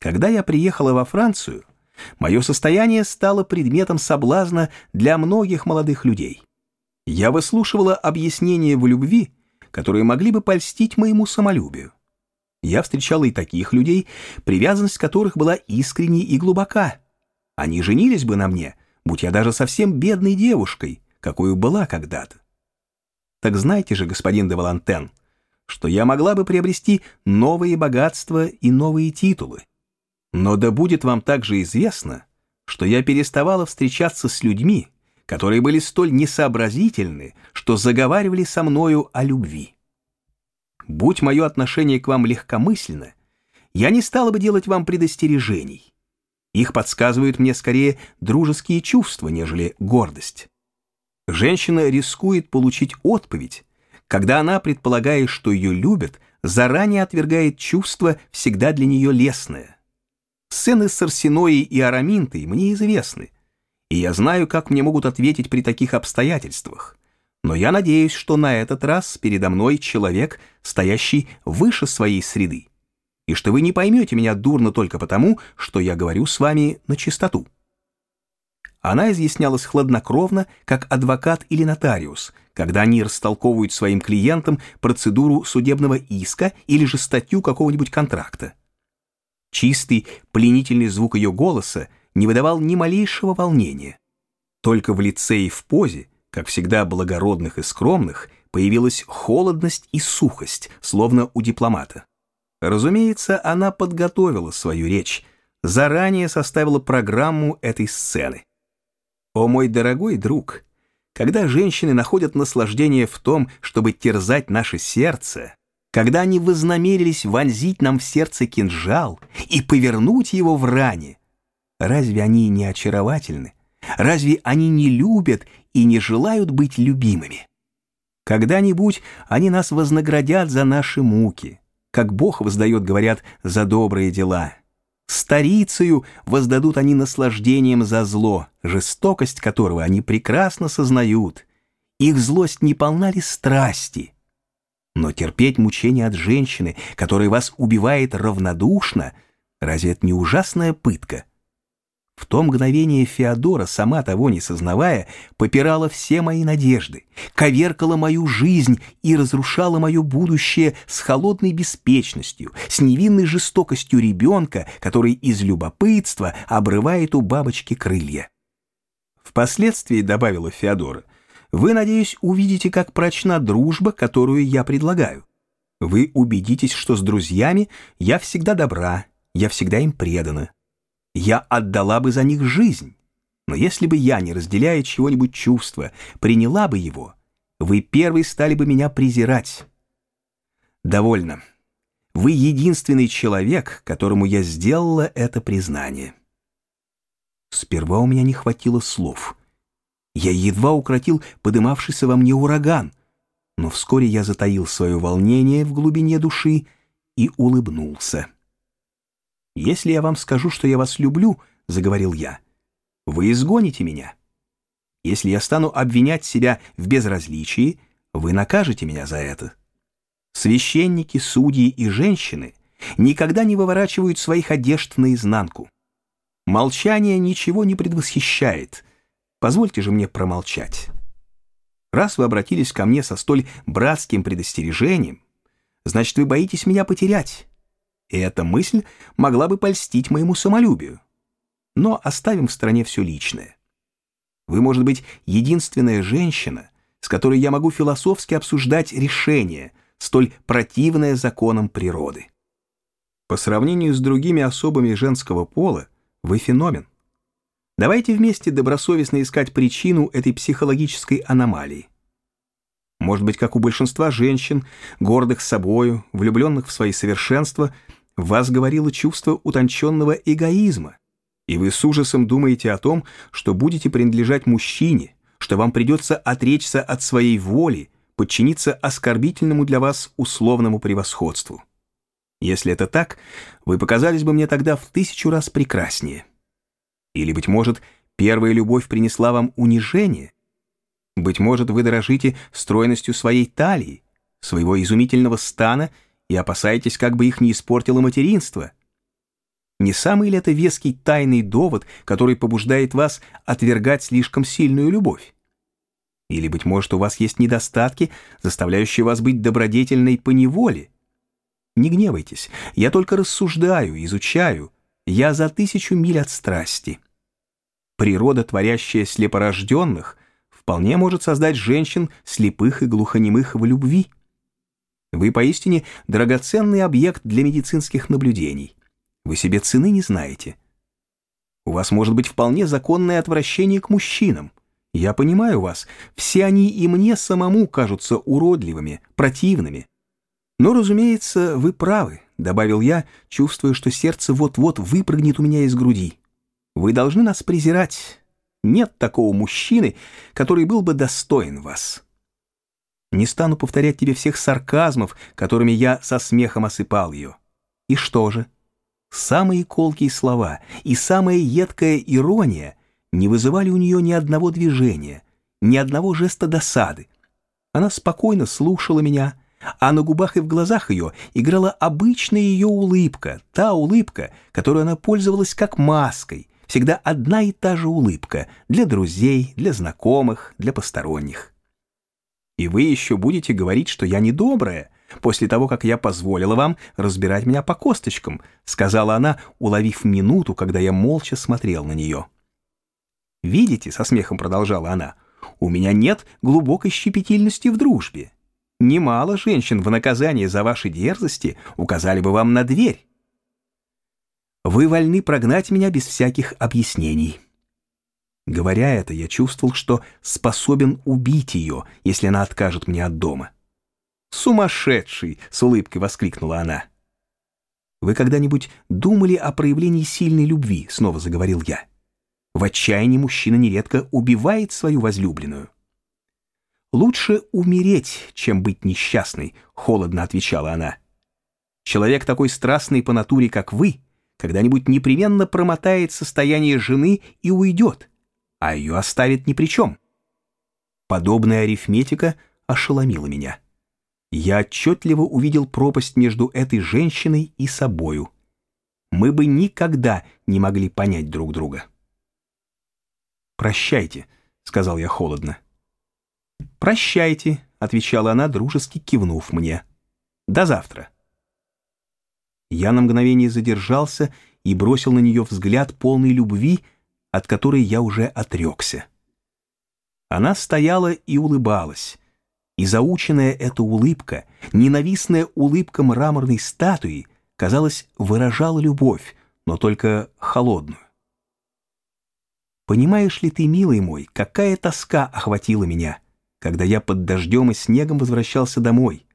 Когда я приехала во Францию, мое состояние стало предметом соблазна для многих молодых людей. Я выслушивала объяснения в любви, которые могли бы польстить моему самолюбию. Я встречала и таких людей, привязанность которых была искренней и глубока. Они женились бы на мне, будь я даже совсем бедной девушкой, какой была когда-то. Так знаете же, господин де Валантен, что я могла бы приобрести новые богатства и новые титулы. Но да будет вам также известно, что я переставала встречаться с людьми, которые были столь несообразительны, что заговаривали со мною о любви. Будь мое отношение к вам легкомысленно, я не стала бы делать вам предостережений. Их подсказывают мне скорее дружеские чувства, нежели гордость. Женщина рискует получить отповедь, когда она, предполагая, что ее любят, заранее отвергает чувство, всегда для нее лесное. Сцены с Арсеноей и Араминтой мне известны, и я знаю, как мне могут ответить при таких обстоятельствах. Но я надеюсь, что на этот раз передо мной человек, стоящий выше своей среды, и что вы не поймете меня дурно только потому, что я говорю с вами на чистоту. Она изъяснялась хладнокровно, как адвокат или нотариус, когда они растолковывают своим клиентам процедуру судебного иска или же статью какого-нибудь контракта. Чистый, пленительный звук ее голоса не выдавал ни малейшего волнения. Только в лице и в позе, как всегда благородных и скромных, появилась холодность и сухость, словно у дипломата. Разумеется, она подготовила свою речь, заранее составила программу этой сцены. О мой дорогой друг, когда женщины находят наслаждение в том, чтобы терзать наше сердце, когда они вознамерились вонзить нам в сердце кинжал и повернуть его в ране, разве они не очаровательны? Разве они не любят и не желают быть любимыми? Когда-нибудь они нас вознаградят за наши муки, как Бог воздает, говорят, за добрые дела. Старицею воздадут они наслаждением за зло, жестокость которого они прекрасно сознают. Их злость не полна ли страсти? Но терпеть мучения от женщины, которая вас убивает равнодушно, разве это не ужасная пытка? В то мгновение Феодора, сама того не сознавая, попирала все мои надежды, коверкала мою жизнь и разрушала мое будущее с холодной беспечностью, с невинной жестокостью ребенка, который из любопытства обрывает у бабочки крылья. Впоследствии, добавила Феодора, вы, надеюсь, увидите, как прочна дружба, которую я предлагаю. Вы убедитесь, что с друзьями я всегда добра, я всегда им предана я отдала бы за них жизнь. Но если бы я, не разделяя чего-нибудь чувства, приняла бы его, вы первый стали бы меня презирать. Довольно. Вы единственный человек, которому я сделала это признание. Сперва у меня не хватило слов. Я едва укротил подымавшийся во мне ураган, но вскоре я затаил свое волнение в глубине души и улыбнулся. «Если я вам скажу, что я вас люблю», — заговорил я, — «вы изгоните меня. Если я стану обвинять себя в безразличии, вы накажете меня за это. Священники, судьи и женщины никогда не выворачивают своих одежд наизнанку. Молчание ничего не предвосхищает. Позвольте же мне промолчать. Раз вы обратились ко мне со столь братским предостережением, значит, вы боитесь меня потерять и эта мысль могла бы польстить моему самолюбию. Но оставим в стороне все личное. Вы, может быть, единственная женщина, с которой я могу философски обсуждать решение, столь противное законам природы. По сравнению с другими особами женского пола, вы феномен. Давайте вместе добросовестно искать причину этой психологической аномалии. Может быть, как у большинства женщин, гордых собою, влюбленных в свои совершенства – вас говорило чувство утонченного эгоизма, и вы с ужасом думаете о том, что будете принадлежать мужчине, что вам придется отречься от своей воли, подчиниться оскорбительному для вас условному превосходству. Если это так, вы показались бы мне тогда в тысячу раз прекраснее. Или, быть может, первая любовь принесла вам унижение? Быть может, вы дорожите стройностью своей талии, своего изумительного стана и опасаетесь, как бы их не испортило материнство. Не самый ли это веский тайный довод, который побуждает вас отвергать слишком сильную любовь? Или, быть может, у вас есть недостатки, заставляющие вас быть добродетельной по неволе? Не гневайтесь, я только рассуждаю, изучаю. Я за тысячу миль от страсти. Природа, творящая слепорожденных, вполне может создать женщин, слепых и глухонемых в любви. Вы поистине драгоценный объект для медицинских наблюдений. Вы себе цены не знаете. У вас может быть вполне законное отвращение к мужчинам. Я понимаю вас, все они и мне самому кажутся уродливыми, противными. Но, разумеется, вы правы, добавил я, чувствуя, что сердце вот-вот выпрыгнет у меня из груди. Вы должны нас презирать. Нет такого мужчины, который был бы достоин вас. Не стану повторять тебе всех сарказмов, которыми я со смехом осыпал ее. И что же? Самые колкие слова и самая едкая ирония не вызывали у нее ни одного движения, ни одного жеста досады. Она спокойно слушала меня, а на губах и в глазах ее играла обычная ее улыбка, та улыбка, которой она пользовалась как маской, всегда одна и та же улыбка для друзей, для знакомых, для посторонних. И вы еще будете говорить, что я недобрая, после того, как я позволила вам разбирать меня по косточкам», сказала она, уловив минуту, когда я молча смотрел на нее. «Видите», — со смехом продолжала она, «у меня нет глубокой щепетильности в дружбе. Немало женщин в наказание за ваши дерзости указали бы вам на дверь. Вы вольны прогнать меня без всяких объяснений». Говоря это, я чувствовал, что способен убить ее, если она откажет мне от дома. «Сумасшедший!» — с улыбкой воскликнула она. «Вы когда-нибудь думали о проявлении сильной любви?» — снова заговорил я. В отчаянии мужчина нередко убивает свою возлюбленную. «Лучше умереть, чем быть несчастной», — холодно отвечала она. «Человек такой страстный по натуре, как вы, когда-нибудь непременно промотает состояние жены и уйдет, а ее оставит ни при чем». Подобная арифметика ошеломила меня я отчетливо увидел пропасть между этой женщиной и собою. Мы бы никогда не могли понять друг друга. «Прощайте», — сказал я холодно. «Прощайте», — отвечала она, дружески кивнув мне. «До завтра». Я на мгновение задержался и бросил на нее взгляд полной любви, от которой я уже отрекся. Она стояла и улыбалась, и заученная эта улыбка, ненавистная улыбка мраморной статуи, казалось, выражала любовь, но только холодную. Понимаешь ли ты, милый мой, какая тоска охватила меня, когда я под дождем и снегом возвращался домой,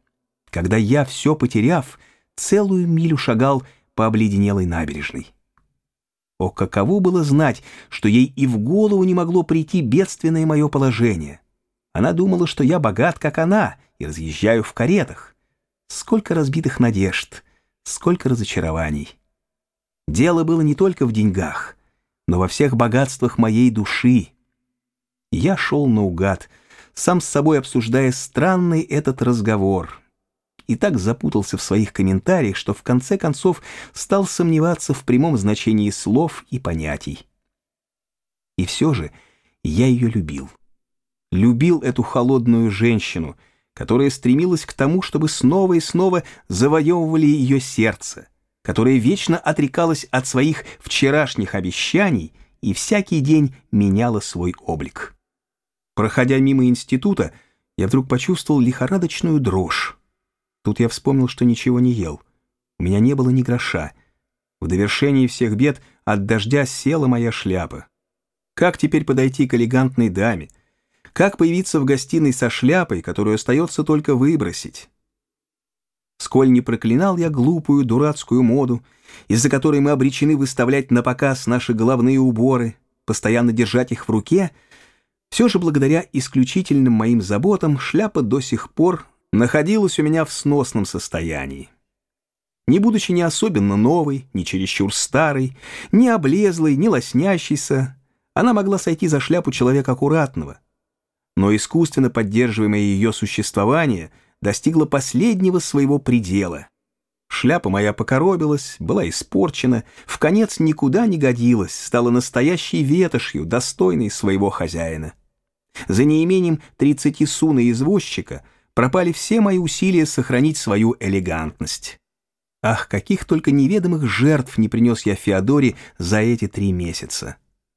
когда я, все потеряв, целую милю шагал по обледенелой набережной. О, каково было знать, что ей и в голову не могло прийти бедственное мое положение, она думала, что я богат, как она, и разъезжаю в каретах. Сколько разбитых надежд, сколько разочарований. Дело было не только в деньгах, но во всех богатствах моей души. Я шел наугад, сам с собой обсуждая странный этот разговор. И так запутался в своих комментариях, что в конце концов стал сомневаться в прямом значении слов и понятий. И все же я ее любил любил эту холодную женщину, которая стремилась к тому, чтобы снова и снова завоевывали ее сердце, которая вечно отрекалась от своих вчерашних обещаний и всякий день меняла свой облик. Проходя мимо института, я вдруг почувствовал лихорадочную дрожь. Тут я вспомнил, что ничего не ел. У меня не было ни гроша. В довершении всех бед от дождя села моя шляпа. Как теперь подойти к элегантной даме, как появиться в гостиной со шляпой, которую остается только выбросить? Сколь не проклинал я глупую дурацкую моду, из-за которой мы обречены выставлять на показ наши головные уборы, постоянно держать их в руке, все же благодаря исключительным моим заботам шляпа до сих пор находилась у меня в сносном состоянии. Не будучи ни особенно новой, ни чересчур старой, ни облезлой, ни лоснящейся, она могла сойти за шляпу человека аккуратного, но искусственно поддерживаемое ее существование достигло последнего своего предела. Шляпа моя покоробилась, была испорчена, в конец никуда не годилась, стала настоящей ветошью, достойной своего хозяина. За неимением тридцати су извозчика пропали все мои усилия сохранить свою элегантность. Ах, каких только неведомых жертв не принес я Феодоре за эти три месяца.